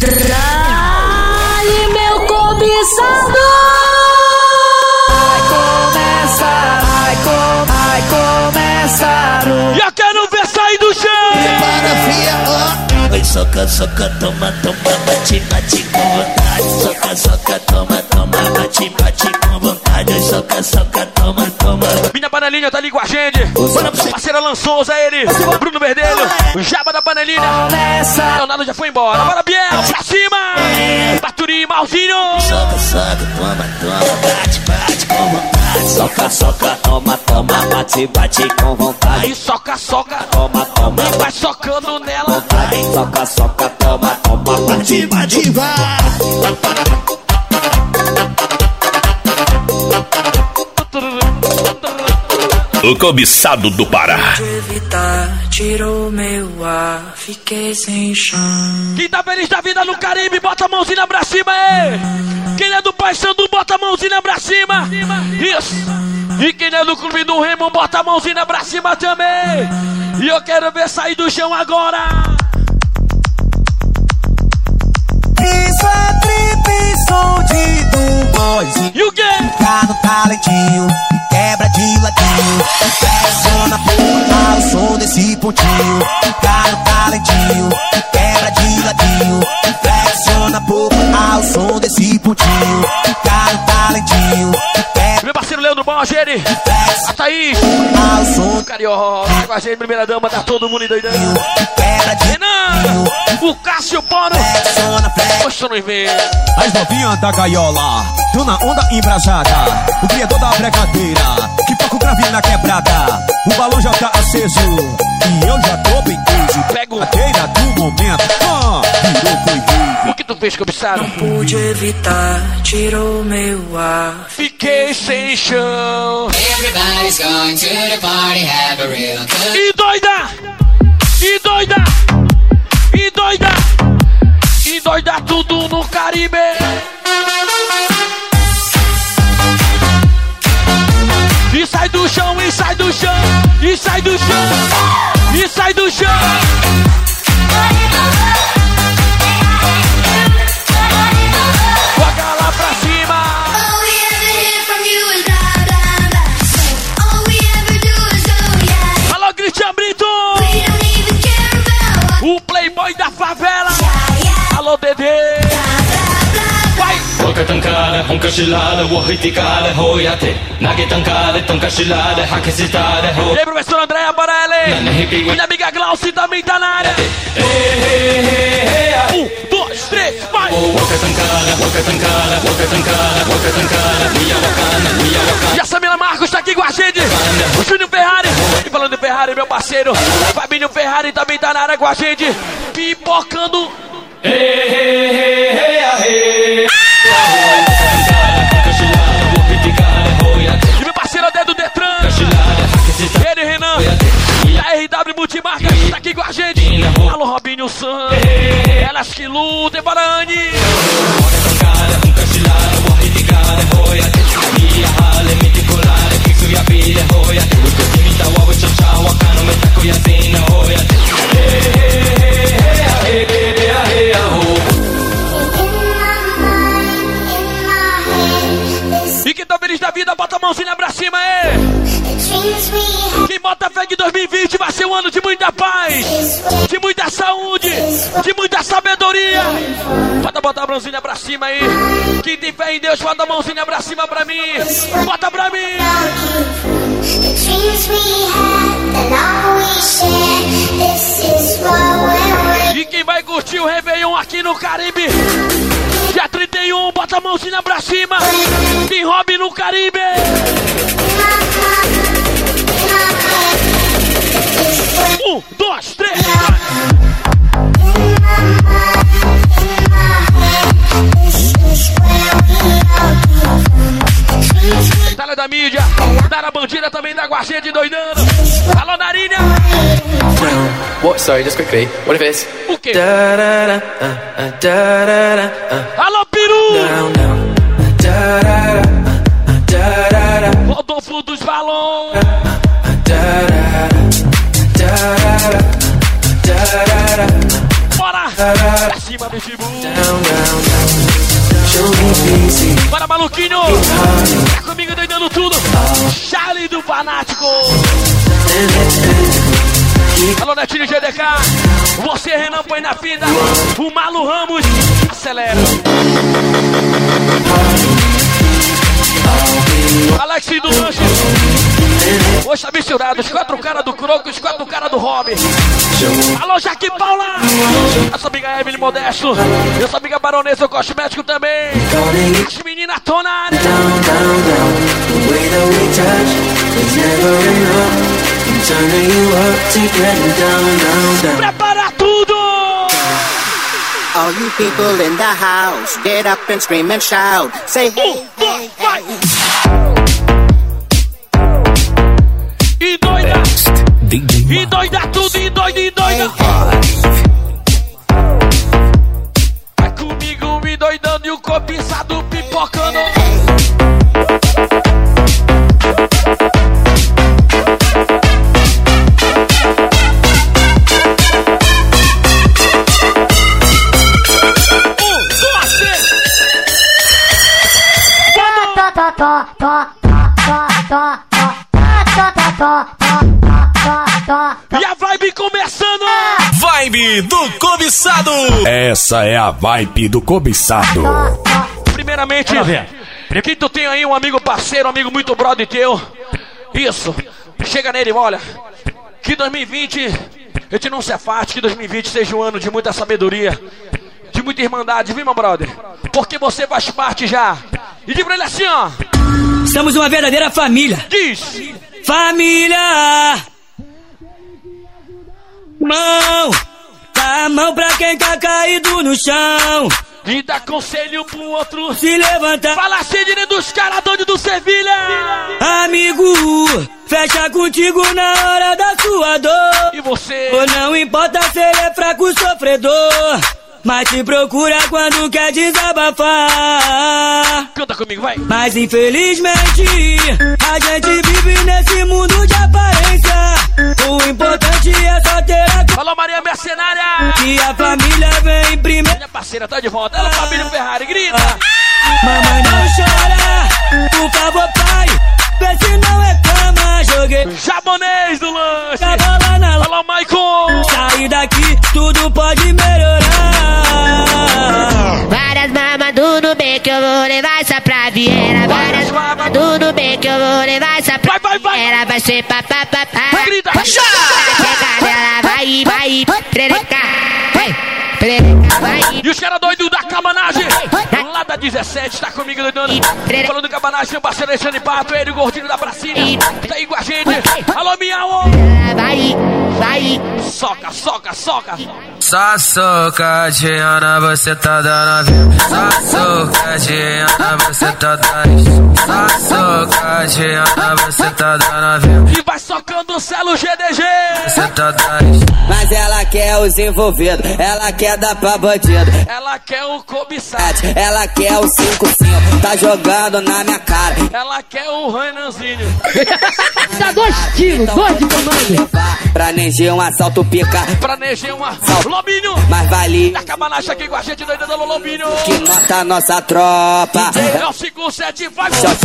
Trai meu cobiçado! Vai começar, vai, com, vai começar o... Já quero ver sair do chão! Para fia, ó. Oi, soca, soca, toma, toma, bate, bate com vontade. Soca, soca, toma, toma, bate, bate com vontade. Oi, soca, soca, toma, toma. Minha panelinha tá ali com a gente. Parceira lançou, Zé ele. Bruno Verdelho. O Jaba da panelinha. Leonardo já foi embora. Bora, Biel. Pra cima. Baturi, Malzinho. Soca, soca, toma, toma, bate, bate com vontade. Soca, soca, toma, toma, bate, bate com vontade. Aí soca, soca. Toma, toma, Vai socando nela. vontade. Soca, soca, toma, toma, bate, bate, vai. O cobiçado do Pará. evitar, tirou meu ar, fiquei sem chão. Quem tá feliz da vida no Caribe, bota a mãozinha pra cima. Quem é do Pai Sandu, bota a mãozinha pra cima. Isso. E quem é do Clube do Remo, bota a mãozinha pra cima também. E eu quero ver sair do chão agora. Isso é trip, som de do boyzinho. E o quê? Fica no talentinho quebra de ladinho. Flexiona por ao som desse pontinho. Fica no talentinho quebra de ladinho. Flexiona por ao som desse pontinho. Fica no talentinho quebra Meu parceiro Leandro flex A Thaís. som Carioca. Com a gente, primeira dama, tá todo mundo doidão. quebra de O Cássio flex. Poxa, não vem. As novinhas da gaiola, tô na onda embrasada. O criador da brincadeira, que toca o grave na quebrada. O balão já tá aceso, e eu já tô bem easy. Pego. A queira do momento, ah, virou rave. O que tu fez, cobiçado? Pude evitar, tirou meu ar. Fiquei sem chão. Everybody's going to the party, have a real good E doida! E doida! E doida! E doida tudo no Caribe! E sai do chão, e sai do chão, e sai do chão, e sai do chão! Joga lá pra cima! Dedê! Boca tancada, ronca chilada, borriticada, roiate. Nague tancada, tanca chilada, haquecitada, roiate. E aí, professor Andréa, para ela aí. Minha amiga Glauci também tá na área. É, é, é, um, dois, três, vai! Boca tancada, boca tancada, boca tancada, boca tancada, minha bacana, minha bacana. E a Samila Marcos tá aqui com a gente. O Júnior Ferrari. E falando em Ferrari, meu parceiro, Fabinho Ferrari também tá na área com a gente. Pipocando e meu parceiro Adé do Detran! Ele, Renan! Da RW Multimarcas tá aqui com a gente! Alô, Robinho San! Elas que lutem para a bota a mãozinha pra cima, é! Quem bota fé que 2020 vai ser um ano de muita paz, de muita saúde, de muita sabedoria. Bota, bota a mãozinha pra cima aí. Quem tem fé em Deus, bota a mãozinha pra cima pra mim. Bota pra mim. E quem vai curtir o Réveillon aqui no Caribe? Dia 31, bota a mãozinha pra cima. Tem hobby no Caribe. Um, dois, três. Itália da mídia. Nara Bandida também da Guardinha de doidando. Alô, Narinha! What? Sorry, just quickly. What if it's... O quê? Alô, Peru! Não, não. Rodolfo dos Valões. Bora! Pra cima do Tibu! Bora, maluquinho. Tá comigo doidando tudo. Charlie do Fanático. Alô, Netinho GDK. Você, Renan, põe na fita. O Malu Ramos. Acelera. Alex do Lanche. Hoje tá misturado. Os quatro caras do Croco e os quatro caras do Hobby. Alô, Jaque Paula. Essa amiga Emily Modesto. Essa amiga Baronesa o Cosmético também. As meninas tão na área. down, down, down. The way that we touch is never enough. I'm turning you up to getting down, down, down. Prepara. All you people in the house, get up and scream and shout. Say hey, hey, hey. E doida. E doida tudo. E doida, e doida. Vai comigo me doidando e o cobiçado pipocando. E a vibe começando! Vibe do cobiçado. Essa é a vibe do cobiçado. Primeiramente, quem tu tem aí um amigo parceiro, um amigo muito brother teu, isso, chega nele, olha, que 2020 a gente não se afaste, que 2020 seja um ano de muita sabedoria, de muita irmandade, viu meu brother? Porque você faz parte já. E diz pra ele assim, ó. Somos uma verdadeira família. Diz. Família. Mão. Dá a mão pra quem tá caído no chão. E dá conselho pro outro se levantar. Fala assim direito dos caras doidos do Sevilha. Amigo, fecha contigo na hora da sua dor. E você? Ou não importa se ele é fraco ou sofredor. Mas te procura quando quer desabafar. Canta comigo, vai. Mas infelizmente, a gente vive nesse mundo de aparência. O importante é só ter a Alô, Maria Mercenária. Que a família vem primeiro. Minha parceira tá de volta. Alô, família Ferrari, grita. Mamãe não chora, por favor, pai. Vê se não reclama, joguei. Japonês do lanche. A bola na Alô, Maicon. Sair daqui, tudo pode melhorar. Várias mamas do Nubank que eu vou levar essa pra Vieira. Várias mamas do Nubank que eu vou levar essa pra vai, vai, Vieira. Vai ser papapá. Grita. Chega dela, vai, vai, prereca. Vai, prereca, vai. E os caras doidos cabanagem. Lá da 17, tá comigo doidando. Falando de cabanagem, meu parceiro Alexandre Pato, ele, o gordinho da pracinha. Tá aí com a gente. Alô, Miau. Vai, vai. Soca, soca, soca. Só socadinha na você tá dando Só socadinha na você tá dando Só socadinha na você tá dando E vai socando o Celo GDG. Tá Mas ela quer os envolvidos, ela quer dar pra bandido. Ela quer o cobiçado. Ela quer o 5-5, tá jogando na minha cara. Ela quer o Renanzinho. Dá dois tiros, dois de comando. Planejei um assalto pica. Planejei um assalto. Lobinho. Mas vale. Da cabanagem aqui com a gente doida do Lobinho. Que nota nossa tropa. É o 5-7, vai. Nossa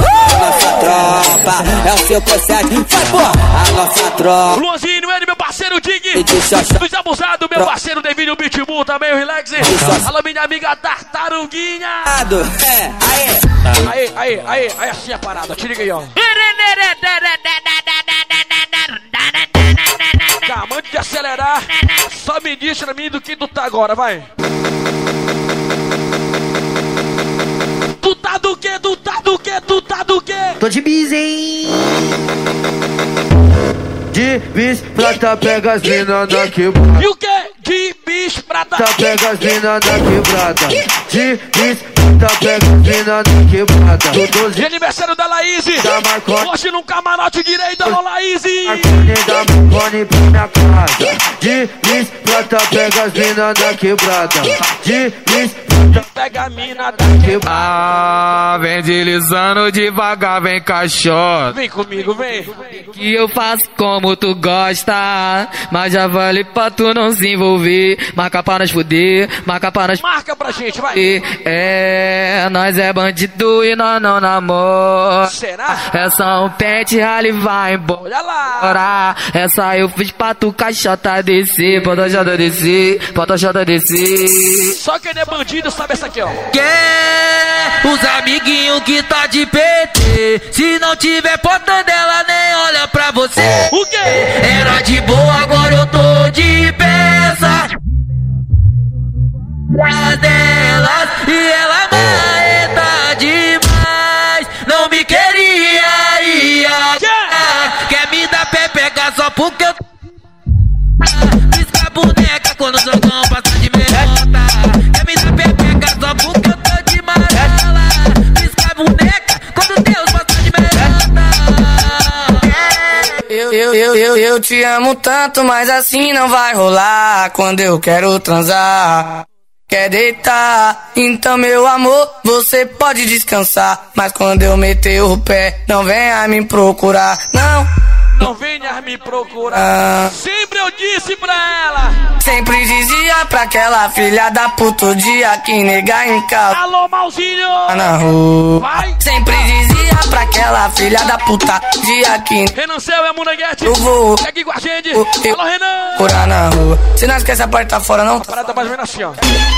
tropa. É o 5-7. Vai, pô. A nossa tropa. Luanzinho, ele, meu parceiro Dig. Dos abusados, meu parceiro Devinho Pitbull também, o Relax. Alô, minha amiga Tartaruguinha. É, aê. Aí, aí, aí, aí assim a parada, te liga aí, ó. Calma, antes de acelerar, só me diz pra mim do que tu tá agora, vai. Tu tá do que, tu tá do que, tu tá do que? Tô de bis, hein? De bis prata pega as mina na quebrada. E o que? De bis prata. Tá pega as mina na quebrada. De bis prata pega as mina na quebrada. De aniversário da Laís. Da Marconi. Hoje no camarote direito, alô Laís. Marconi da Marconi pra minha casa. De lis, prata pega as mina na quebrada. De lis, prata Pega a mina da quebrada. Ah, vem deslizando devagar, vem cachorro. Vem comigo, vem. Que eu faço como tu gosta. Mas já vale pra tu não se envolver. Marca pra nós fuder, marca pra nós Marca pra gente, vai. fuder. É, nós é bandido e nós não namora. Será? É só um pente, rally vai embora. Olha lá. Essa eu fiz pra tu caixota descer, bota jota descer, bota jota descer. Só quem é bandido sabe essa aqui, ó. Quer os amiguinhos que tá de PT. Se não tiver porta dela, nem olha pra você. O quê? Era de boa, agora eu tô de peça. Delas e ela maeta demais. Não me queria ia Quer me dar pé pegar só porque eu. Pisca a boneca quando o jogão passa de melhota. Quer me dar pé pegar só porque eu tô de amarela. Pisca a boneca quando Deus passa de. Eu, eu, eu, eu, eu te amo tanto, mas assim não vai rolar quando eu quero transar. Quer deitar? Então, meu amor, você pode descansar. Mas quando eu meter o pé, não venha me procurar. Não, Não venha me procurar. Ah. Sempre eu disse pra ela. sempre dizia pra aquela filha da puta dia que negar em casa. Alô, malzinho. Na rua. Vai. Sempre dizia pra aquela filha da puta dia que Renan Céu é Muneguete. eu vou Segue com a gente. Eu- eu- Alô, Renan. curar na rua. Se não esquece a porta tá fora, não. Parada mais ou menos assim, ó.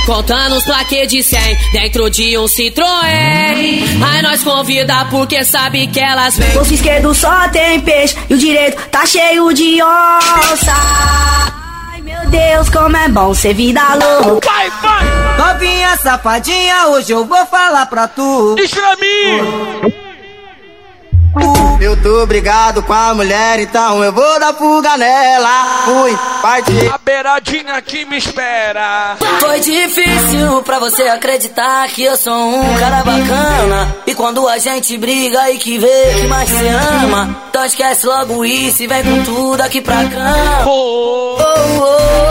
Contando os plaquês de 100 dentro de um Citroën. Aí nós convida porque sabe que elas vêm. Bolso esquerdo só tem peixe e o direito tá cheio de onça. Ai meu Deus, como é bom ser vida louca. Vai, vai. Novinha safadinha, hoje eu vou falar pra tu. Diz pra mim. Eu tô brigado com a mulher, então eu vou dar fuga nela. Fui, parti. A beiradinha que me espera. Foi difícil pra você acreditar que eu sou um cara bacana. E quando a gente briga e que vê que mais se ama, então esquece logo isso e vem com tudo aqui pra cama. Oh, Oh, oh.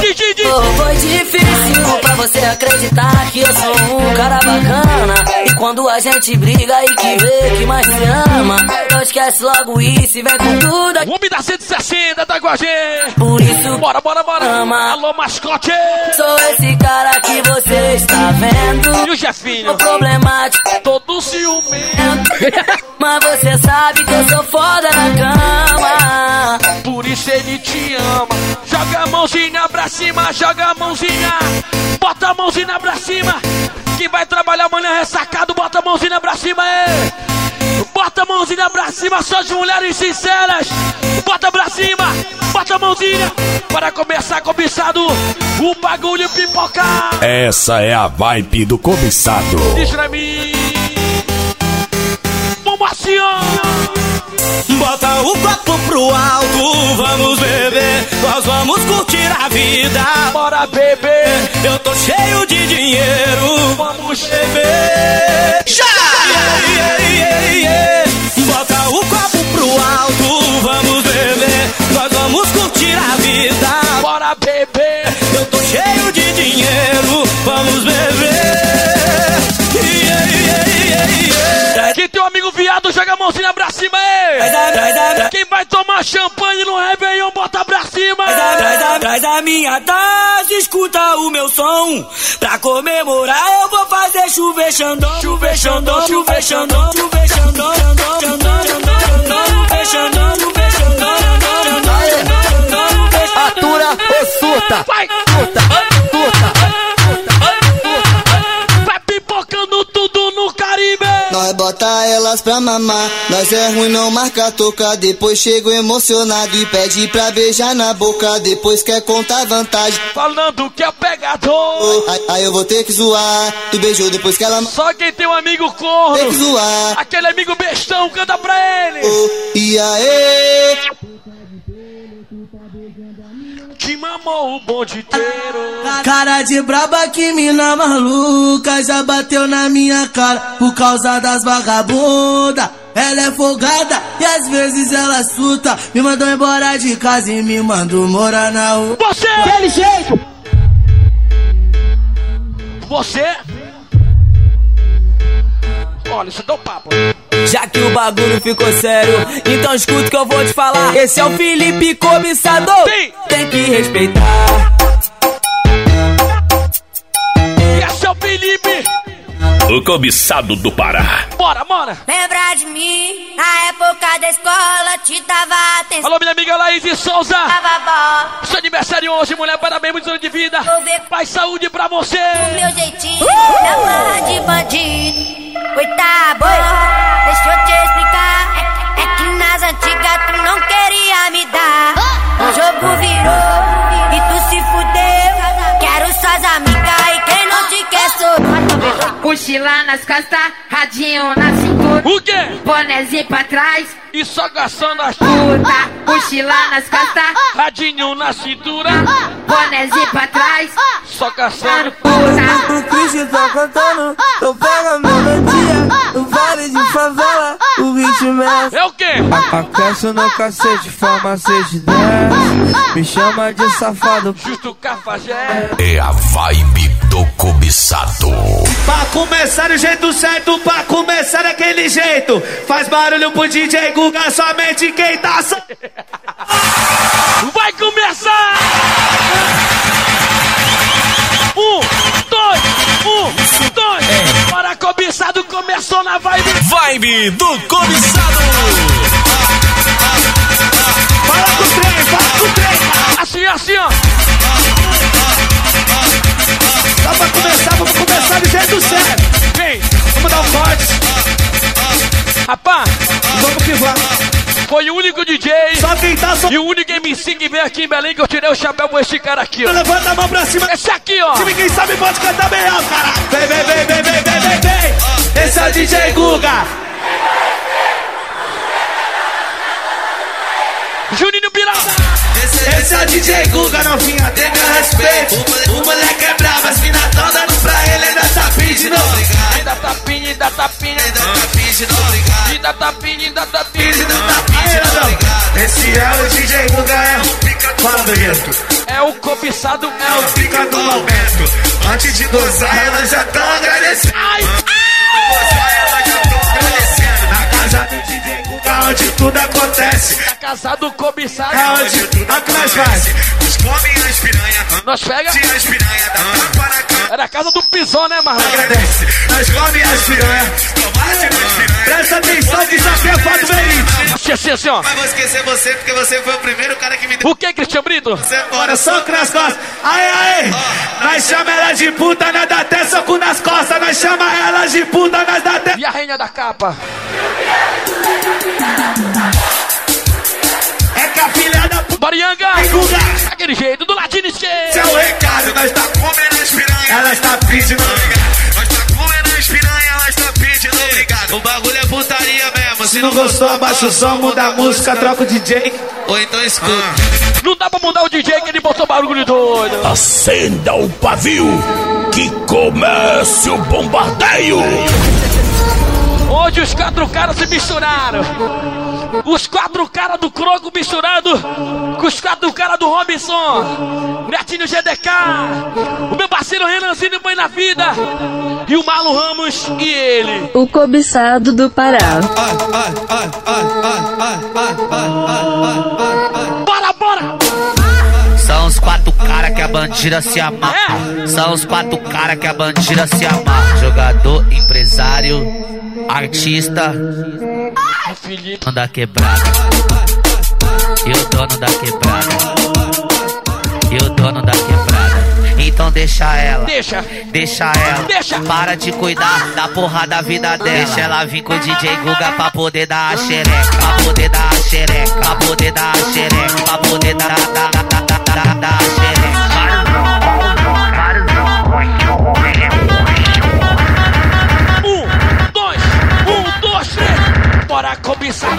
Oh, foi difícil pra você acreditar que eu sou um cara bacana. E quando a gente briga e que vê que mais se ama, então esquece logo isso e vem com tudo. O homem da 160 tá com a gente. Por isso, Bora, bora, bora. Ama. Alô, mascote. sou esse cara que você está vendo. E o Jefinho? O problemático Todo ciumento. Mas você sabe que eu sou foda na cama. Por isso ele te ama. Joga a mãozinha pra cima, joga a mãozinha. Bota a mãozinha pra cima. Quem vai trabalhar amanhã ressacado, bota a mãozinha pra cima, é. Bota a mãozinha pra cima, só as mulheres sinceras. Bota pra cima, bota a mãozinha. Para começar cobiçado, o bagulho pipocar. Essa é a vibe do cobiçado. Diz pra mim. Vamos ó. Bota o copo pro alto, vamos beber, nós vamos curtir a vida. Bora beber, Eu tô cheio de dinheiro, vamos beber. Já! Yeah, yeah, yeah. Bota o copo pro alto, vamos beber, nós vamos curtir a vida. Bora beber. Eu tô cheio de dinheiro, vamos beber. Quem tem um amigo viado, joga a mãozinha pra cima, é. Vai tomar champanhe no Réveillon, bota pra cima. Traz a, traz a minha taça, escuta o meu som. Pra comemorar eu vou fazer chover xandão. Chover xandão, chover xandão, chover xandão, xandão, xandão, xandão, chover xandão, chover xandão, Atura ou surta? Vai, Surta, surta. Nós bota elas pra mamar. Nós é ruim, não marca toca. Depois chego emocionado e pede pra beijar na boca. Depois quer contar vantagem. Falando que é pegador. Aí, aí eu vou ter que zoar. Tu beijou depois que ela. Só quem tem um amigo Tem que corno, zoar. aquele amigo bestão, canta pra ele. Oh, e aí? Te mamar. Chamou o bonde inteiro. Cara de braba que mina maluca já bateu na minha cara por causa das vagabunda. Ela é folgada e às vezes ela suta. Me mandou embora de casa e me mandou morar na rua. Você! Aquele jeito! Você? Isso dá um papo. Já que o bagulho ficou sério, então escuta o que eu vou te falar. Esse é o Felipe Cobiçador, tem que respeitar. Esse é o Felipe. O cobiçado do Pará. Bora, bora. Lembra de mim, na época da escola, te dava atenção. Alô, minha amiga Laís Souza. Dava bola. Seu aniversário hoje, mulher. Parabéns, muitos anos de vida. Paz, saúde pra você. Meu jeitinho, na barra de bandido. Oi, tá bom, deixa eu te explicar. É, é que nas antigas tu não queria me dar. O jogo virou e tu se fudeu. Quero suas amigas Mochila nas costas, radinho na cintura. O quê? Bonezinho pra trás. E só gastando as puta. Mochila nas costas, radinho na cintura. Bonezinho pra trás. Só gastando puta. O Christian tá cantando, então pega a melodia. No vale de favela, o ritmo é. É o quê? Aquece no cacete, farmacete 10. Me chama de safado. Justo cafajé. É a vibe do cobiçado. Pra começar do jeito certo, pra começar daquele jeito. Faz barulho pro DJ Guga, somente quem tá so... Vai começar! Um, dois, um, dois. Bora, cobiçado, começou na vibe. Vibe do cobiçado. Fala com o trem, fala com o trem. Assim, assim, ó. Só pra começar, vamos começar do jeito certo. Vem, vamos dar um corte. Rapaz, vamos que vamos. Foi o único DJ Só quem tá so... e o único MC que veio aqui em Belém que eu tirei o chapéu com esse cara aqui, ó. Levanta a mão pra cima. Esse aqui, ó. Se ninguém sabe, pode cantar alto, cara. Vem, vem, vem, vem, vem, vem, vem, vem. Esse é o DJ Guga. Esse é o DJ Guga, novinha, tem meu respeito. O moleque é bravo, as mina tão dando pra ele, ainda tá pedindo. Ainda tá pedindo, ainda tá pedindo. Ainda tá pedindo, ainda tá pedindo, ainda tá pedindo. Esse é o DJ Guga, é o Fala, Benito. É o cobiçado, é o pica do momento. Antes de gozar, elas já tão agradecendo. Ai, elas já tão agradecendo. Na casa onde tudo acontece. Na casa do cobiçado. É onde tudo acontece. Que nós faz? Os come as piranha. Nós pega. Tira as piranha, dá tapa na cara. Era a casa do pisão, né, Marlon? Agradece. Nós come as piranha. Tomate nas piranha. Presta atenção que isso aqui é fato verídico. Assim, assim, assim, ó. Mas vou esquecer você porque você foi o primeiro cara que me deu. O que, Cristian Brito? Você Bora, soco nas costas. Aê, aê. Nós chama ela de puta, nós dá até soco nas costas. Nós chama ela de puta, nós dá até. E a rainha da capa? É que a filha da puta. Barianga! Aquele jeito, do ladinho esquerdo. Esse é o recado, nós tá comendo as piranha. Ela está pedindo. Nós tá comendo as piranha, elas tá pedindo obrigado. O bagulho é putaria mesmo. Se não gostou, abaixa o som, muda a música, troca o DJ. Ou então escuta. Não dá pra mudar o DJ que ele botou barulho doido. Acenda o pavio que comece o bombardeio. Hoje os quatro caras se misturaram. Os quatro caras do Croco misturado com os quatro caras do Robinson. Netinho GDK. O meu parceiro Renanzinho Põe na Vida. E o Marlon Ramos e ele. O cobiçado do Pará. Bora, bora! São os quatro cara que a bandida se amarra. São os quatro cara que a bandida se amarra. Jogador, empresário, artista, dono da quebrada. E o dono da quebrada. E o dono da quebrada. Então deixa ela, Deixa. deixa ela, Deixa. para de cuidar da porra da vida dela. Deixa ela vir com o DJ Guga pra poder dar a xereca, pra poder dar a xereca, pra poder dar a xereca, pra poder dar, dar, dar, dar, um, dois, um, dois, três, bora cobiçar.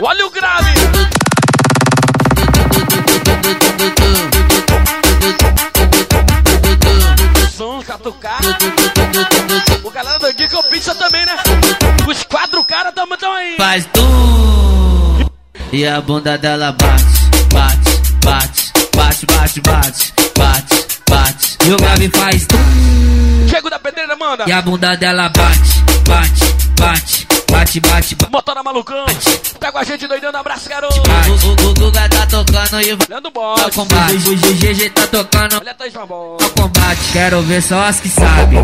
Olha o grave. Som catucar. O galera do Geek Pizza também, né? Os quatro caras também. tamo aí. E a bunda dela bate, bate, bate, bate, bate, bate, bate, bate. E o grave faz. Chego da pedreira, manda. E a bunda dela bate, bate, bate, bate, bate, bate. Motora malucão. Tá com a gente doidando, abraço, garoto. O, o, o Guga tá tocando e o Leandro Boss. combate. O GG tá tocando Olha a Thaís Mamon. o combate. Quero ver só as que sabem.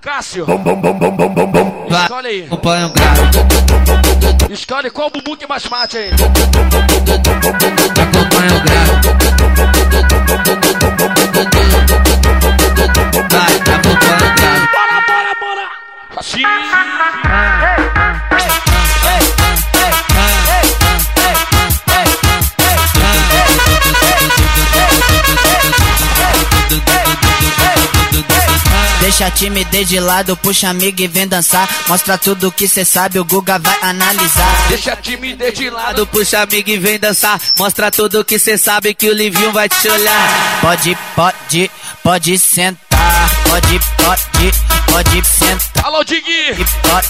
Cássio. Vai, Escolhe aí. acompanha o grave. Escolhe qual bubu que mais mate aí. Acompanha o grave. Vai, acompanha o grave. Bora, bora, bora. Assim. Deixa a timidez de lado, puxa amigo e vem dançar. Mostra tudo que cê sabe, o Guga vai analisar. Deixa a timidez de lado. Lado, puxa amigo e vem dançar. Mostra tudo que cê sabe que o Livinho vai te olhar. Pode, pode, pode sentar. Pode, pode, pode sentar. Alô, Digui. Pode.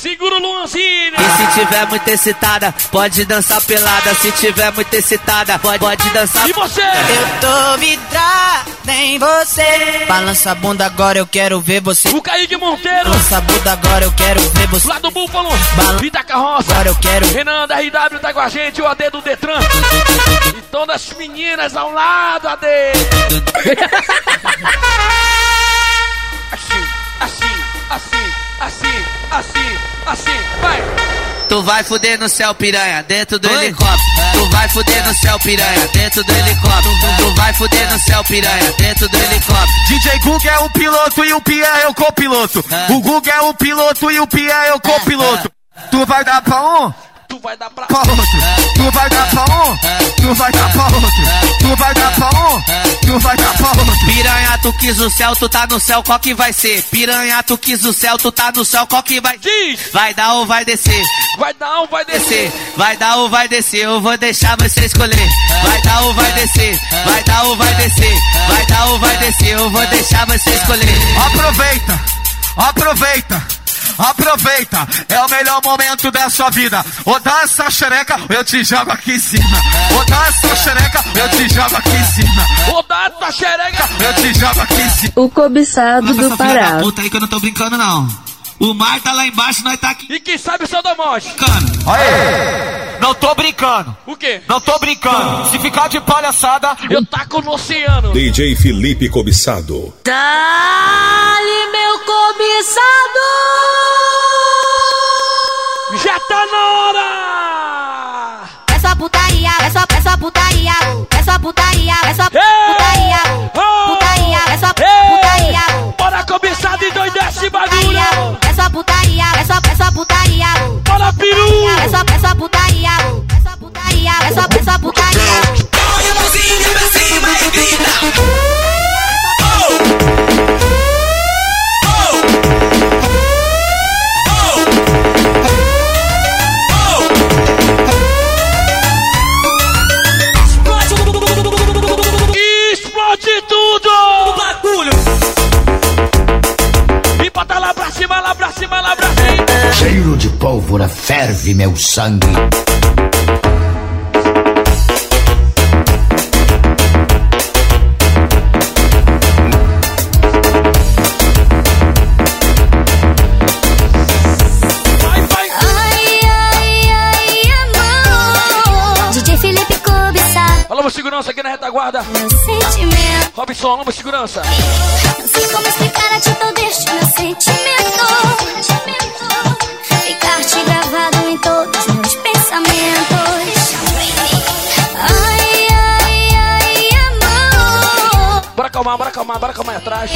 Segura o Luanzinho. E se tiver muito excitada, pode dançar pelada. Se tiver muito excitada, pode, pode dançar. E você? Eu tô vidrada em você. Balança a bunda agora, eu quero ver você. O Kaique Monteiro. Balança a bunda agora, eu quero ver você. Lá do Búfalo. Balan- Vida Carroça. Agora eu quero. Renan da RW tá com a gente, o AD do Detran. E todas as meninas ao lado, AD. Assim, assim, assim, assim, assim, assim, vai. Tu vai fuder no céu, piranha, dentro do helicóptero. Tu vai fuder no céu, piranha, dentro do helicóptero. Tu vai fuder no céu, piranha, dentro do helicóptero. DJ Guga é o piloto e o Pia é o copiloto. O Guga é o piloto e o Pia é o copiloto. Tu vai dar pra um? Tu vai dar pra outro. Tu vai dar pra um? Tu vai dar pra outro. Tu vai dar pra um? Tu vai dar pra outro. Piranha, tu quis o céu, tu tá no céu, qual que vai ser? Piranha, tu quis o céu, tu tá no céu, qual que vai? Diz! Vai dar ou vai descer? Vai dar ou vai descer? Descer, vai dar ou vai descer? Eu vou deixar você escolher. Vai dar ou vai descer? Vai dar ou vai descer? Vai dar ou vai descer? Eu vou deixar você escolher. Aproveita, aproveita. Aproveita, é o melhor momento da sua vida. Ou dá essa xereca, eu te jogo aqui em cima. Ou dá essa xereca, eu te jogo aqui em cima. Vou dar tua xereca. Eu te jogo aqui em cima. O cobiçado do Pará. puta aí que eu não tô brincando, não. O mar tá lá embaixo, nós tá aqui E quem sabe o seu da morte? brincando. Aê! Não tô brincando, O quê? não tô brincando. Se ficar de palhaçada, Eu taco no oceano. DJ Felipe Cobiçado. Dali, meu cobiçado! Já tá na hora! É só putaria, é só, é só putaria, é só putaria, é só putaria, é só, é só putaria, Bora peru! é só, é só putaria, é só putaria, é só, é só putaria. A mãozinha pra cima meu sangue. Ai, ai, ai, amor. DJ Felipe Cobiçar, Alô, segurança aqui na retaguarda! sentimento. Robson, alô, segurança! Atrás!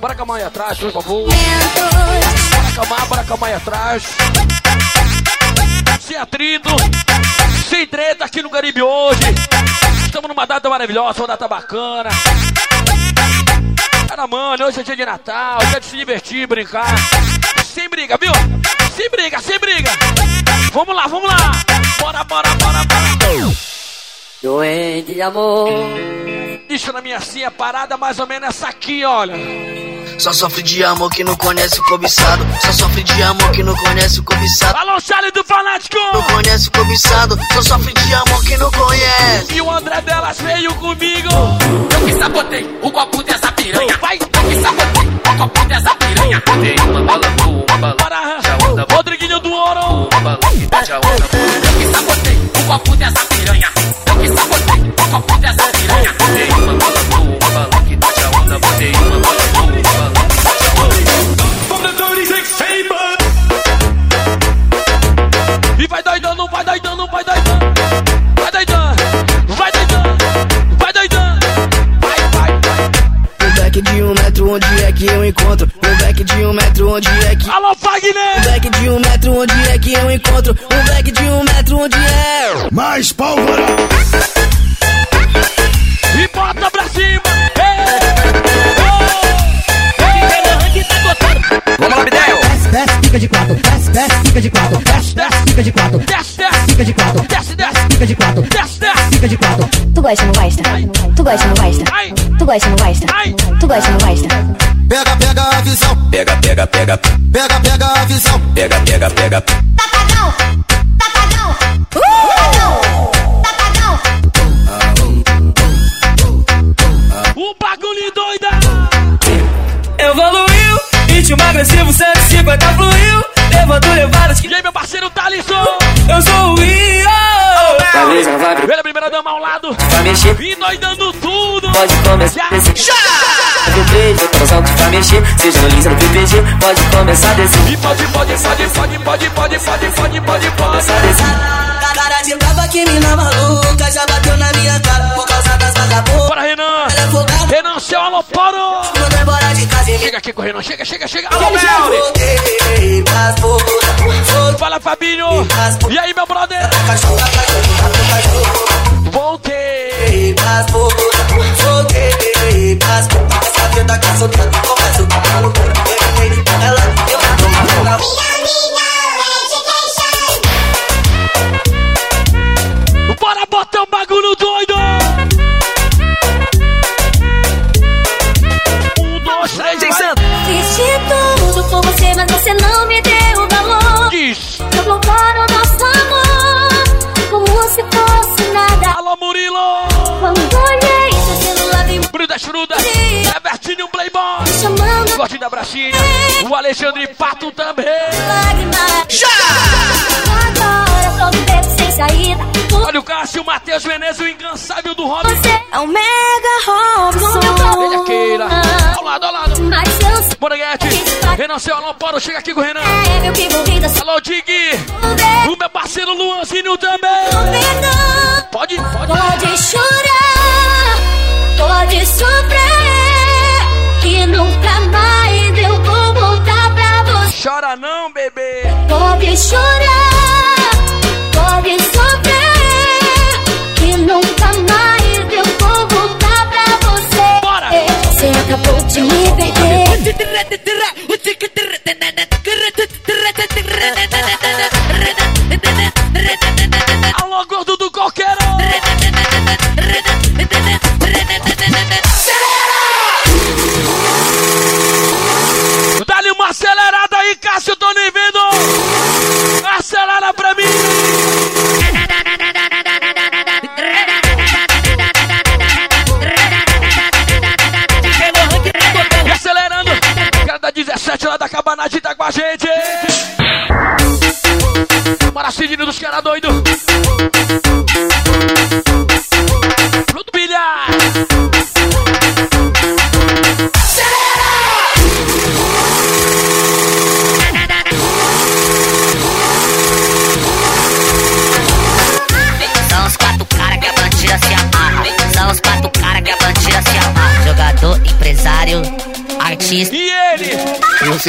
Bora acalmar aí atrás, por favor! Bora acalmar, bora acalmar aí atrás! Sem atrito! Sem treta aqui no Caribe hoje! Estamos numa data maravilhosa, uma data bacana! Cara, mano, hoje é dia de Natal, dia de se divertir, brincar. Sem briga, viu? Sem briga, sem briga. Vamos lá, vamos lá. Bora, bora, bora, bora. Doente de amor. Isso na minha cia parada, mais ou menos essa aqui, olha. Só sofre de amor que não conhece o cobiçado. Só sofre de amor que não conhece o cobiçado. Alô, Charlie do Fanático! Não conhece o cobiçado. Só sofre de amor que não conhece. E o André delas veio comigo. Eu que sabotei o copo dessa Alô, Fagner! Um back de um metro, onde é que eu encontro? Um back de um metro, onde é? Mais pólvora! E bota pra cima! Vamos lá, Bidel! Desce, desce, fica de quatro. Desce, desce, fica de quatro. Desce, desce, fica de quatro. Desce, desce, Fica de quatro. desce, desce, Fica de quatro. desce, desce. Fica de quatro. Tu gosta, não gosta? Tu gosta, não gosta? Tu gosta, não gosta? ai. Tu gosta, não gosta? Pega, pega a visão. Pega, pega, pega, Pega, pega a visão. pega, pega, pega. Tapadão, tapadão, tapadão, tapadão. O bagulho doida! Evoluiu, ritmo agressivo, 150 fluiu. Levando levadas que E aí, meu parceiro Thalisson? eu sou o Rio. Talvez não vá Pela primeira dama ao lado. pra mexer. E doidando. Pode começar a descer. PPG, eu tô nos altos pra mexer. Seja no Lins ou no PPG, pode começar a descer. E pode, pode, pode, pode, pode, pode, pode, pode, pode, pode. Começar a descer. Cara de brava que mina maluca já bateu na minha cara por causa das vagabundas. Bora, Renan! Ela é Renan, seu aloporo! mandou embora de casa Chega aqui com o Renan, chega, chega, chega! Alô, Eu já Melri! voltei pras bocas. Voltei Fala, Fabinho! E aí, meu brother? pra cachorro. Voltei! pras. Voltei rasgo. Essa vida que eu começo com loucura. Ela, eu a minha É Bertinho Playboy! Gordinho da Brachinha! O Alexandre Pato também! Já! Agora tô vivendo sem saída. Olha o Cássio, o Matheus Menezes, o incansável do Robin! você é um mega Robson. Ele queira! Ao lado, ao lado! Mas eu sei Moreguete! Renan, seu aloporo, chega aqui com o Renan! é meu que só Alô, Dig! O meu parceiro Luanzinho também! Pode, pode! Pode chorar, pode sofrer, nunca mais eu vou voltar pra você. Chora não, bebê! Pode chorar, pode sofrer, que nunca mais eu vou voltar pra você. Bora! Você acabou de me perder.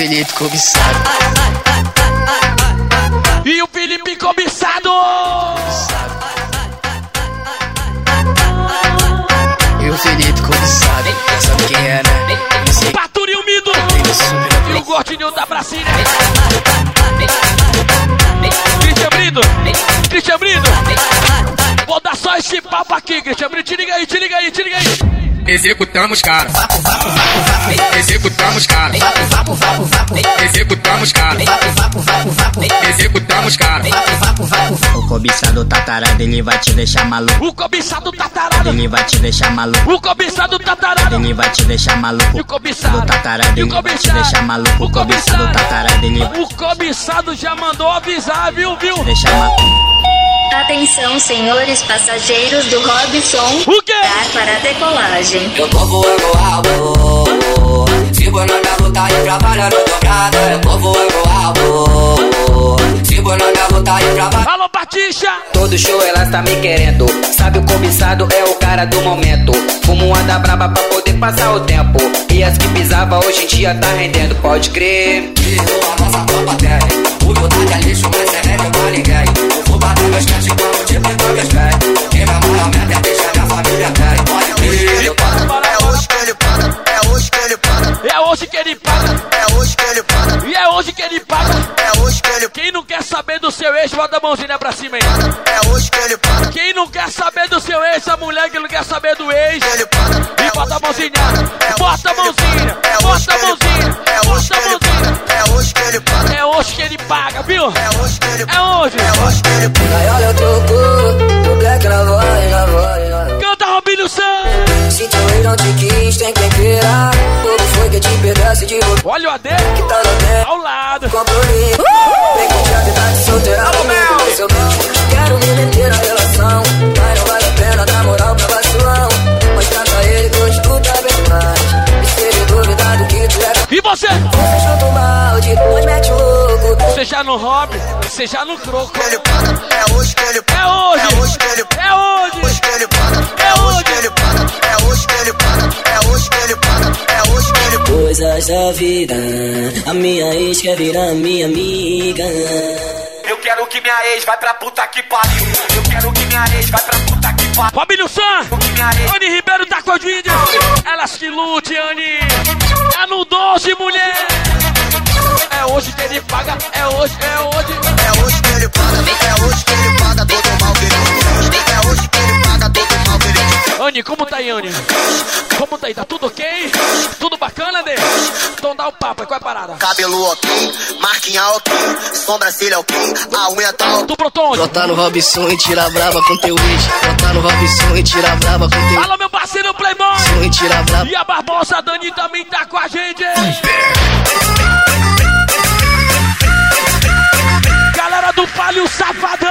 Devlet komiser. Executamos cara. Executamos cara. Executamos cara. Executamos cara. O cobiçado tatarado, ele vai te deixar maluco. O cobiçado tatarado. Ele vai te deixar maluco. O cobiçado tatarado. Ele vai te deixar maluco. O cobiçado tatarado, ele vai te deixar maluco. O cobiçado tatarado, ele O cobiçado já mandou avisar, viu, viu? Deixa maluco. Atenção, senhores passageiros do Robson. O quê? Para a decolagem. Eu tô voando alto. Sigo na minha luta e trabalhando dobrada. Eu tô voando alto. Sigo na minha luta e trabalhando. Alô, Patixa! Todo show ela tá me querendo. Sabe o cobiçado é o cara do momento. Fumo uma da braba pra poder passar o tempo. E as que pisava hoje em dia tá rendendo, pode crer. E a nossa tropa tem. Humildade é lixo, mas é pra ninguém. É hoje que ele paga, viu? É Aí olha o troco, quer que ela vai, já vai. Canta, Robinho Santos. Se teu ex não te quis, tem quem queira. Como foi que te de você? Olha o AD. Que tá no tempo, Ao lado. compromisso. Vem com tá de solteira. seu não. Quero me meter na relação. Mas não vale a pena dar moral pra vacilão. Mostra pra ele que hoje tu tá bem mais. E se ele duvidar do que tu é. E você? Você chuta o balde. Seja no hobby, seja no paga. É hoje que ele paga. É hoje. É hoje que ele paga. É hoje. hoje que ele paga. É hoje. que ele paga. É hoje que ele paga. É hoje que ele paga. É hoje que ele paga. Coisas da vida. A minha ex quer virar minha amiga. Eu quero que minha ex vai pra puta que pariu. Eu quero que minha ex vai pra puta que pariu. Fabinho San. Que minha ex Anne Ribeiro tá com os vídeos. Elas que lute, Anne. É no 12, mulher. É hoje que ele paga. É hoje, é hoje. É hoje que ele paga. É hoje que ele paga todo mal que ele. É hoje que ele paga todo mal que ele. Anne, como tá aí, Anne? Como tá aí? Tá tudo ok? Tudo bacana, Dê? Então dá o papo, qual é a parada? Cabelo ok, marquinha ok, sobrancelha ok, a unha tá ok. Tu brotou onde? Botar no Robson e tira brava com teu ex. Botar no Robson e tira brava com teu Fala, meu parceiro Playboy. E tira brava. E a Barbosa Dani também tá com a gente. Galera do Palio Safadão.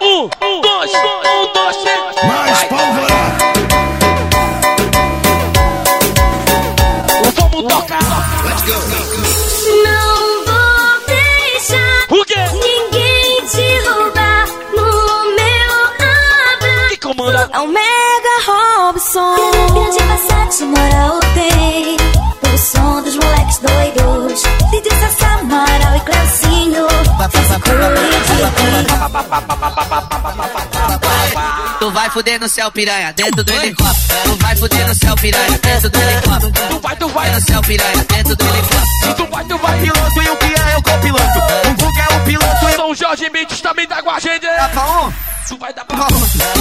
Um, um, dois, um, dois, três. Mais pólvora. Vamos tocar. Não vou deixar O quê? ninguém te roubar no meu abra. Que comanda? É o Mega Robson. Grande Passat, moral tem. Tu vai fuder no céu, piranha, dentro do helicóptero. Tu vai fuder no céu, piranha, dentro do helicóptero. Tu vai, tu vai. No céu, piranha, dentro do helicóptero. Tu vai, tu vai. Piloto e o que é o copiloto. O Vulca é o piloto e São Jorge Mendes também tá com a gente. o pra um. Tu vai dar pra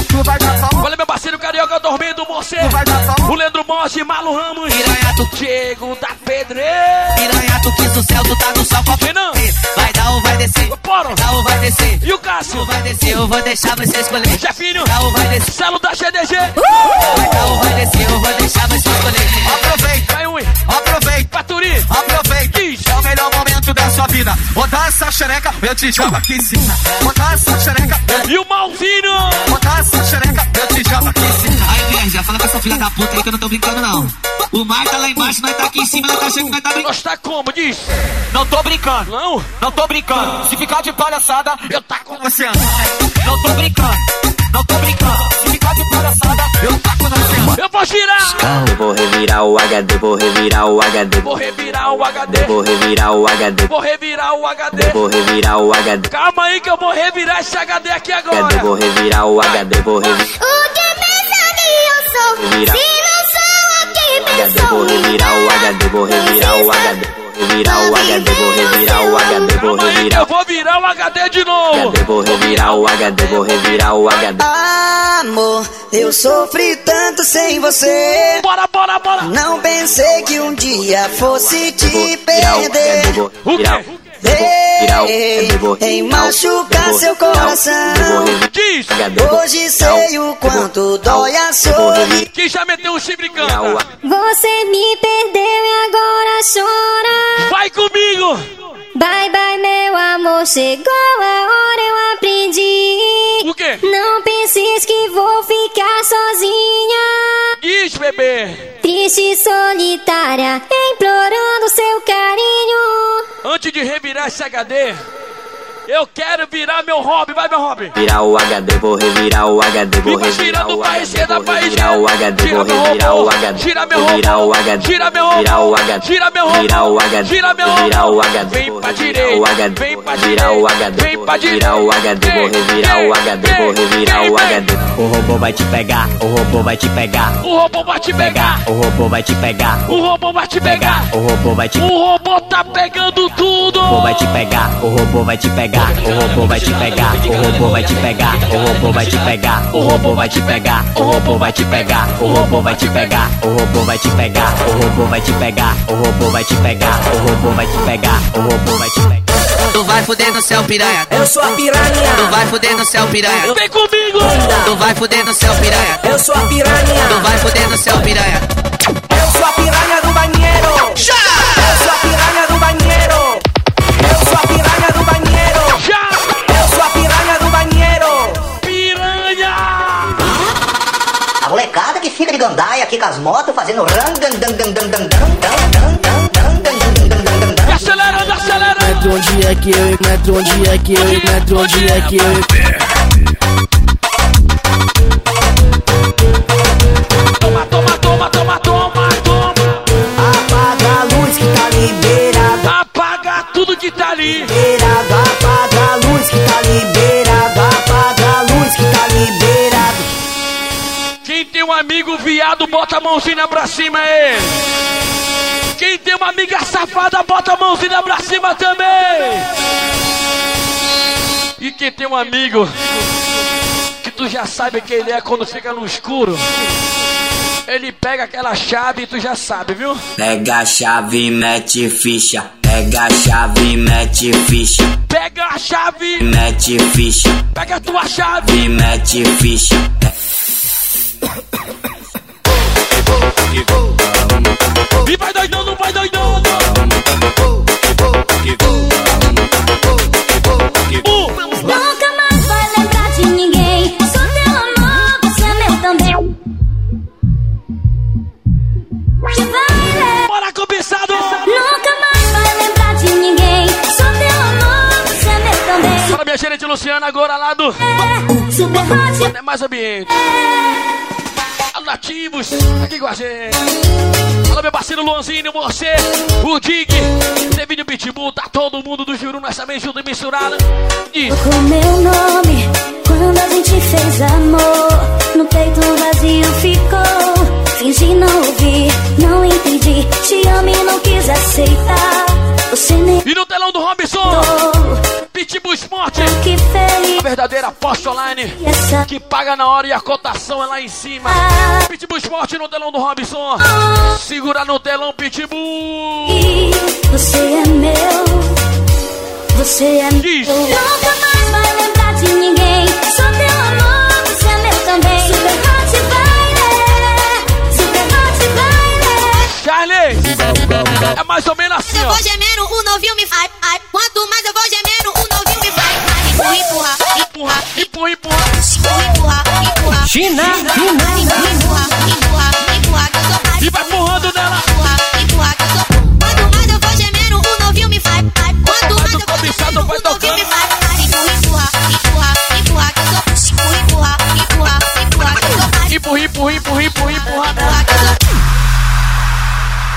Tu vai dar pra um. Olha meu parceiro Carioca dormindo, você. Tu vai dar pra um. O Leandro Moge, Malu Ramos. Piranha, tu, Diego da Pedreira. piranha, tu quis o céu, tu tá no sol, ou vai descer? E o Cássio. Ou vai descer, eu vou deixar você escolher. Dar ou vai descer? Celo da GDG. Ou vai descer, eu vou deixar você escolher. Aproveita, Vai um. aproveita, Paturi. aproveita. É o melhor momento da sua vida. Botar essa xereca, eu te jogo aqui em cima. Botar essa xereca, E o Malvino. botar essa xereca, eu te jogo aqui em cima. Aí, Verja, fala com essa filha da puta aí que eu não tô brincando, não. O mar tá lá embaixo, nós tá aqui em cima, nós tá que nós tá brincando. Nós tá como, diz? Não tô brincando, Não? não tô brincando. Se ficar de palhaçada, Eu tá com você. Não tô brincando, não tô brincando. Se ficar de palhaçada, eu taco no oceano. Eu vou girar. Eu vou revirar o HD, vou revirar o HD. Vou revirar o HD. Vou revirar o HD. Vou revirar o HD. Vou revirar o HD. Calma aí que eu vou revirar esse HD aqui agora. vou revirar o HD, vou revirar O que pensa que eu sou? Revirar. HD, vou revirar o HD, vou revirar o HD. Vou revirar o HD, vou revirar o HD, vou revirar eu vou virar o HD de novo. HD, vou revirar o HD, vou revirar o HD. Amor, eu sofri tanto sem você. Bora, bora, bora. Não pensei que um dia fosse te perder. O quê? Em machucar seu coração. Diz. Hoje sei o quanto dói a solidão. Quem já meteu um chifre canta? Você me perdeu e agora chora. Vai comigo. Bye bye, meu amor. Chegou a hora, eu aprendi. O quê? Não penses que vou ficar sozinha. Diz, bebê. Triste e solitária, implorando seu carinho. Antes de revirar esse HD, eu quero virar meu hobby. Vai, meu hobby. Virar o HD, vou revirar o HD, vou revirar o HD, vou revirar o HD, vou revirar o HD, Tira meu revirar o HD, Tira meu virar o HD, Tira meu virar o HD, Tira meu virar o HD, Vem pra o direita. HD, Vem pra virar o direita. HD, Vem pra virar o HD, vou revirar o HD, vou revirar o HD. O robô vai te pegar, o robô vai te pegar. O robô vai te pegar. O robô vai te pegar. O robô vai te pegar. O robô vai te O robô tá pegando tudo. O robô vai te pegar, o robô vai te pegar, o robô vai te pegar, o robô vai te pegar, o robô vai te pegar, o robô vai te pegar, o robô vai te pegar, o robô vai te pegar, o robô vai te pegar, o robô vai te pegar, o robô vai te pegar, o robô vai te pegar, o robô vai te pegar. Tu vai fuder no céu, piranha. Eu sou a piranha. Tu vai fuder no céu, piranha. Vem comigo. Tu vai fuder no céu, piranha. Eu sou a piranha. Tu vai fuder no céu, piranha. Eu sou a piranha do banheiro. Já! Eu sou a piranha do banheiro. Piranha do banheiro. Já! Eu sou a piranha do banheiro. Piranha! A molecada que fica de gandaia aqui com as motos fazendo E acelerando, acelerando. Metro onde é que eu, metro onde é que eu, metro onde é que eu. Bota a mãozinha pra cima aí. Quem tem uma amiga safada, bota a mãozinha pra cima também. E quem tem um amigo que tu já sabe quem ele é quando fica no escuro. Ele pega aquela chave e tu já sabe, viu? Pega a chave, mete ficha. Pega a chave, mete ficha. Pega a chave, Mete ficha. pega a tua chave. E mete ficha. E vai doidão, não vai doidão. Nunca mais vai lembrar de ninguém. Sou teu amor, você é meu também. Vai, bora cobiçado. Nunca mais vai lembrar de ninguém. Sou teu amor, você é meu também. Bora minha gerente Luciana agora lá do... Super hot. É mais ambiente. Alô, nativos, aqui com a gente. Alô, meu parceiro Luanzinho, você, o Dig, Devinho Pitbull, tá todo mundo do Juru, nós também junto e misturado. Diz. O meu nome, quando a gente fez amor, no peito vazio ficou. Fingi não ouvir, não entendi. Te amo e não quis aceitar. Você nem E no telão do Robson, Pitbull verdadeira post online, que paga na hora e a cotação é lá em cima. Pitbull Sport no telão do Robson, segura no telão Pitbull. Você é meu, você é Diz. meu. Nunca mais vai lembrar de ninguém. Sou teu amor, você é meu também. Super hot baile, super hot baile. Charlie, é mais ou menos assim, Eu ó. vou gemendo, o novinho me faz. ai. Quanto mais eu vou gemendo, o novinho me faz. Ai, Empurra, empurra, empurra, empurra, empurra, empurra, empurra. China, empurra, empurra, empurra, empurra, que eu sou mais. E vai empurrando nela. Empurra, empurra, que eu sou. Quanto mais eu vou gemendo, o novinho me faz. Ai, Quanto mais eu vou gemendo, o novinho me faz. Empurra, empurra, empurra, que eu sou. Empurra, empurra, empurra, que eu sou mais. Empurra, empurra, empurra, empurra, empurra. Empurra, que eu sou.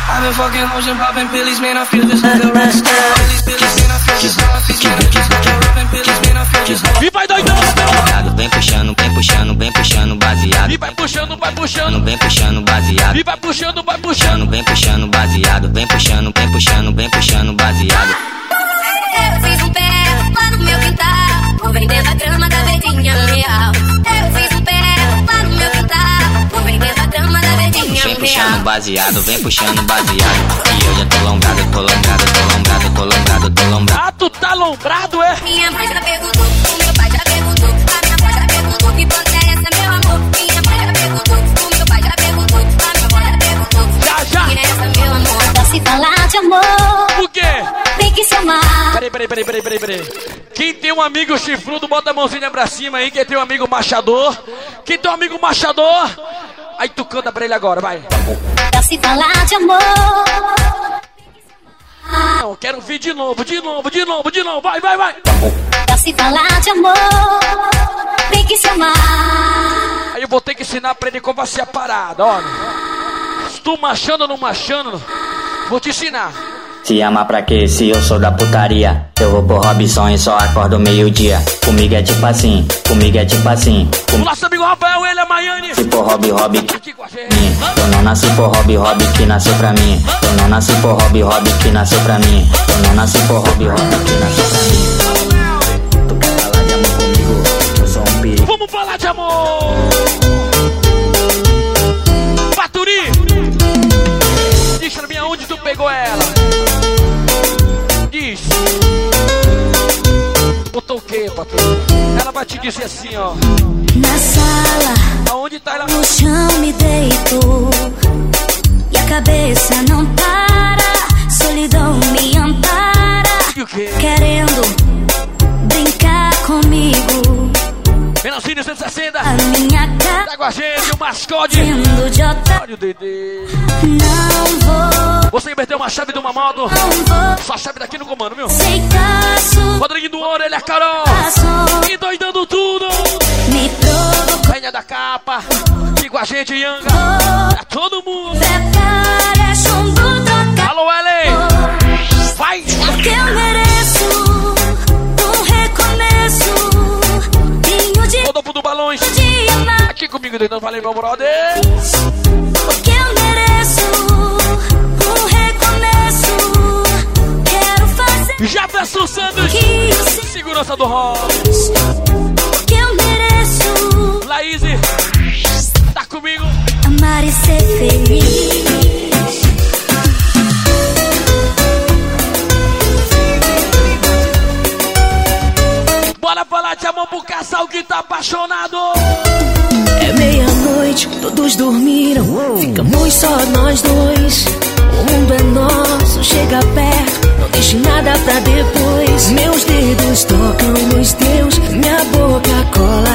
I've been fucking hoes and popping pillies, man. I feel this nigga rest Pillies, pillies, man. I feel this how I feel. Man, I feel this rubbing pillies, man. I feel this. E vai doidão, Baseado, Vem puxando, vem puxando, vem puxando baseado. E vai puxando, vai puxando. Vem puxando baseado. E vai puxando, vai puxando. Vem puxando baseado. Vem puxando, vem puxando, vem puxando baseado. Eu fiz um pé lá no meu quintal, vou vendendo a grama da verdinha real. Puxando baseado, vem puxando baseado. E eu já tô lombrado, tô lombrado, tô lombrado, tô lombrado, tô lombrado. Ah, tu tá lombrado, é? Minha mãe já perguntou, o meu pai já perguntou, a minha avó já perguntou, que banda é essa, meu amor? Minha mãe já perguntou, o meu pai já perguntou, a minha avó já perguntou, já, já. quem é essa, meu amor? Pra se falar de amor, O quê? tem que se amar. Peraí, peraí, peraí, peraí, peraí, peraí. Quem tem um amigo chifrudo, bota a mãozinha pra cima aí. Quem tem um amigo machador. Quem tem um amigo machador. Aí tu canta pra ele agora, vai. Pra se falar de amor, Não, quero vir de novo, de novo, de novo, de novo. Vai, vai, vai. pra se falar de amor, tem que se amar. Aí eu vou ter que ensinar pra ele como vai ser a parada, olha. Se tu machando ou não machando, vou te ensinar. Se amar pra quê? Se eu sou da putaria. Eu vou pro Robson e só acordo meio-dia. Comigo é tipo assim, comigo é tipo assim. O nosso amigo Rafael, ele é Maiane. Se for hobby, hobby com. Eu não nasci por hobby, hobby que nasceu pra mim. Eu não nasci por hobby, hobby que nasceu pra mim. Eu não nasci por hobby, hobby que nasceu pra mim. Tu quer falar de amor comigo? Eu sou um perigo. Vamos falar de amor! Paturi! Diz pra mim aonde tu pegou ela. Botou o quê, Paturi? Ela vai te dizer assim, ó. Na sala, Aonde tá ela? no chão me deito e a cabeça não para, solidão me ampara, querendo brincar comigo. Renancinho 160. A minha cara Tá com a gente, o mascote. Olha o Dedê. não vou, Você inverteu uma chave não vou, Sua chave daqui no comando, caso, Rodriguinho do Ouro, ele é Carol. E doidando tudo. Rainha da capa. Aqui com a gente, Yanga. Pra todo mundo. Alô, Ellen. Vai. porque eu mereço um recomeço. De Rodolfo do Balões. Aqui comigo, doidão. Valeu, meu brother. Jefferson Santos. que. Segurança do rock. Porque eu mereço Laís. Tá comigo. amar e ser feliz. Bora falar de amor pro casal que tá apaixonado. É meia-noite, todos dormiram. Ficamos só nós dois. O mundo é nosso, chega perto. Não deixe nada pra depois. Meus dedos tocam nos teus. Minha boca cola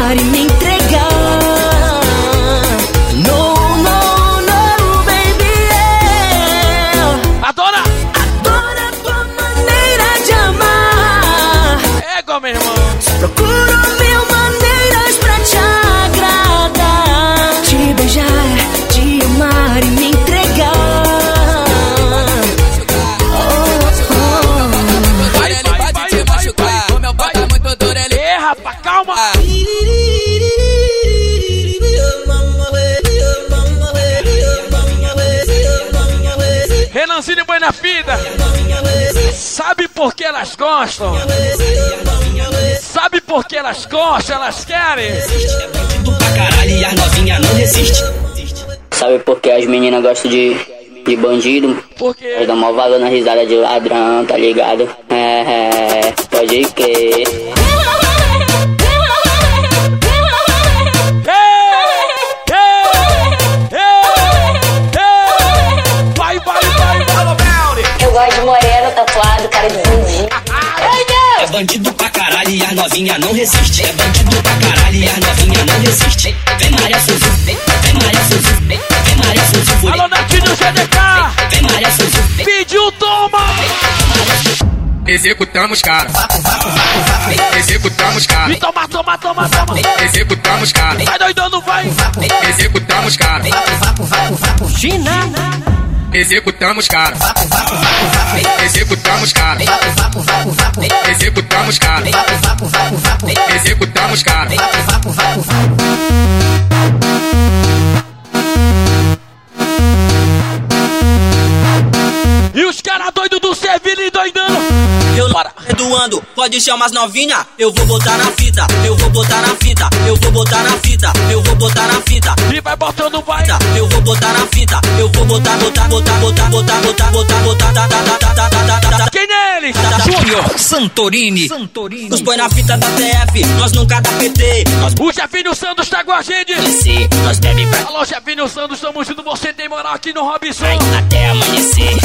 Amar e me entregar. Gostam? Sabe por que elas gostam? Elas querem? pra caralho e as novinha não resiste. Sabe por que as meninas gostam de, de bandido? Porque Elas dão mó valor na risada de ladrão, tá ligado? É, é, pode crer. Bandido pra caralho e as novinha não resiste. É bandido pra caralho e as novinha não resiste. Vem Maria Suzu, vem, vem Maria Suzu, vem, vem Maria Suzu. Alô, Netinho GDK! Vem Maria Suzu, vem. Pediu, toma! Executamos cara. Executamos cara. E toma, toma, toma, toma! Executamos cara. Vai doidando, vai! Executamos cara. China. Executamos cara. Executamos cara. Executamos cara. Executamos cara. E os caras doidos do doidando! Eu redoando, pode chamar as novinha, eu vou botar na fita, eu vou botar na fita, eu vou botar na fita, eu vou botar na fita. E vai botando, vai! Eu vou botar na fita, eu vou botar, botar, botar, botar, botar, botar, botar, botar, tá, tá, tá, tá, tá, tá, tá, tá. Quem é ele? Júnior Santorini. Nos põe na fita da TF, nós nunca dá PT. Nós O Jefinho Santos tá com a gente! amanhecer, nós bebe pra Alô, Jefinho Santos, tamo junto, você tem moral aqui no Robson! até amanhecer.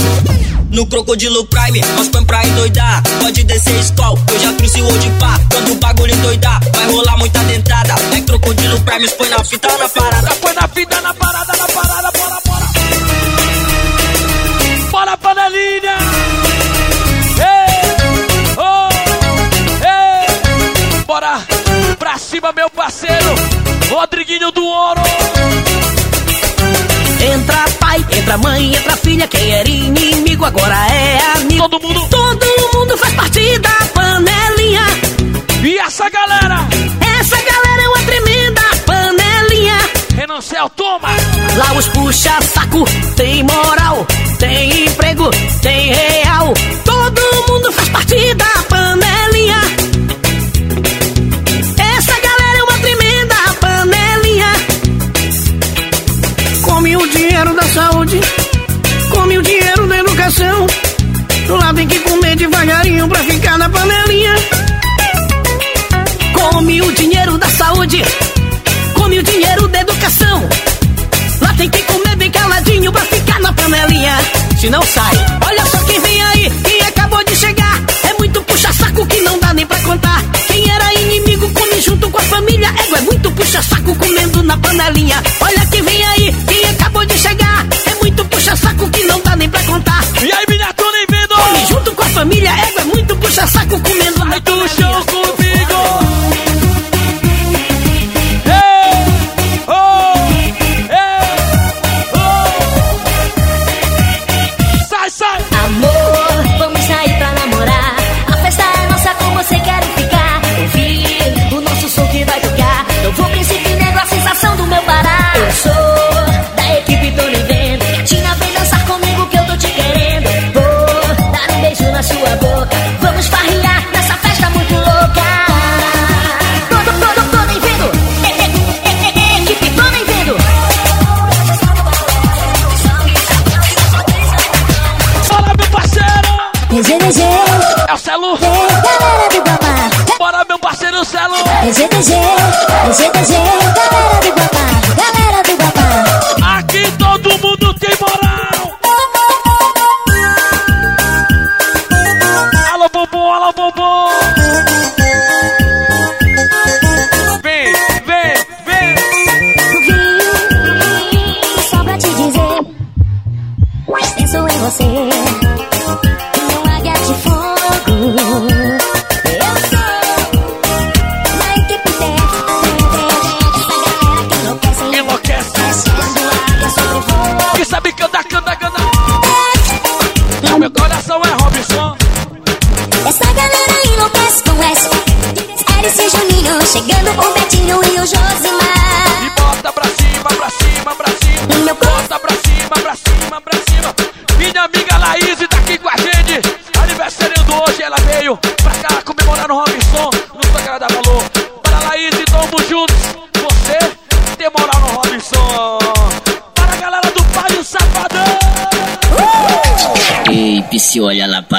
No Crocodilo Prime, nós põe pra endoidar. Pode descer escol, eu já trouxe o de pá. Quando o bagulho endoidar, vai rolar muita dentada. É Crocodilo Prime, põe na fita na parada. Põe na fita, na parada, na parada, bora, bora! Bora, panelinha! Ei! Oh! Ei! Bora! Pra cima, meu parceiro! Rodriguinho do Ouro! Entra mãe, entra filha. Quem era inimigo agora é amigo. Todo mundo. Todo mundo faz parte da panelinha. E essa galera? Essa galera é uma tremenda panelinha. Renan Céu, toma! Lá os puxa saco, tem moral, tem emprego,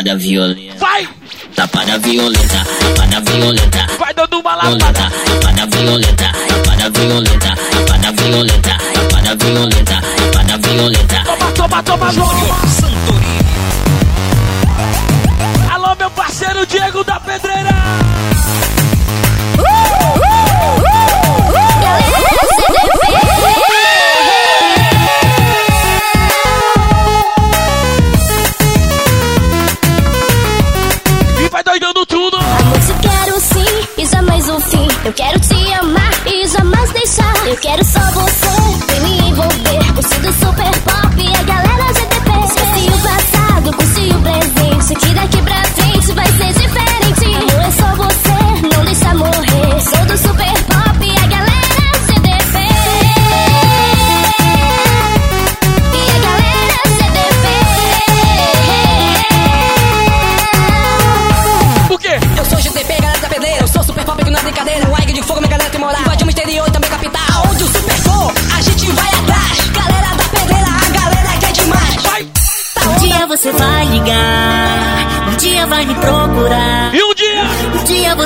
cada violência chegando tudo. Amor, se quero sim, isso é mais um fim. Eu quero te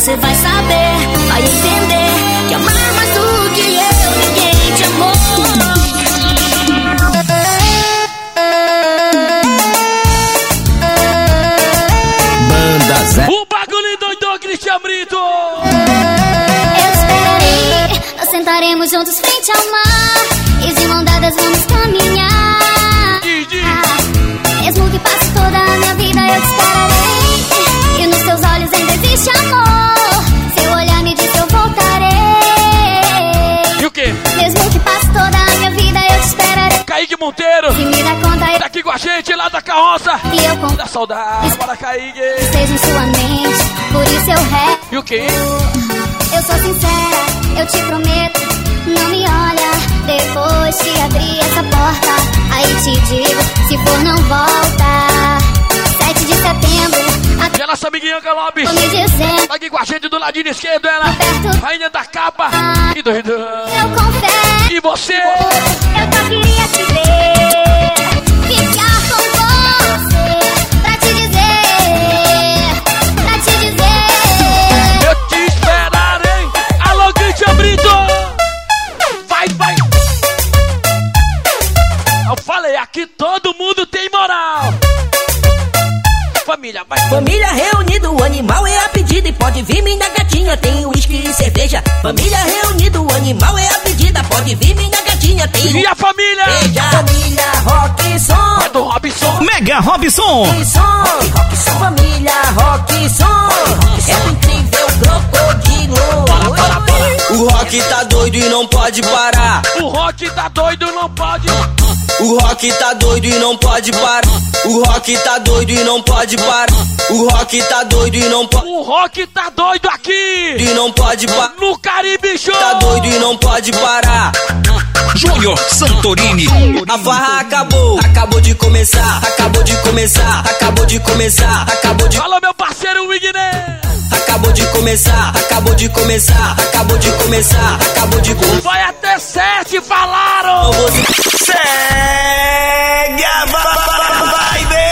você vai saber, vai entender Kaique. esteja em sua mente. Por isso eu rezo. E o quê? Eu sou sincera, eu te prometo. Não me olha depois que abrir essa porta. Aí te digo, se for, não volta. 7 de setembro, E a nossa amiguinha Galope. Tô me dizendo. Tá aqui com a gente do ladinho esquerdo, ela. Rainha da capa. Que doido. eu confesso. E você? Eu vir minha gatinha, tem uísque e cerveja. Família reunida, o animal é a pedida, pode vir minha gatinha, tem E a família? Veja. Família Rockson. É do Robson. Mega Robson. Rockson. Rockson. Família Rockson. É o incrível crocodilo. O rock tá doido e não pode parar. O rock tá doido, não pode. O rock tá doido e não pode parar. O rock tá doido e não pode parar. O rock tá doido e não pode. O rock tá doido aqui. E não pode parar. No Caribe Show. Tá doido e não pode parar. Júnior Santorini. A farra acabou, acabou de começar, acabou de começar, acabou de começar, acabou de. Alô, meu parceiro Wigner. Acabou de começar, acabou de começar, acabou de começar, acabou de começar. Vai até sete, falaram. Sério? Segue a vibe!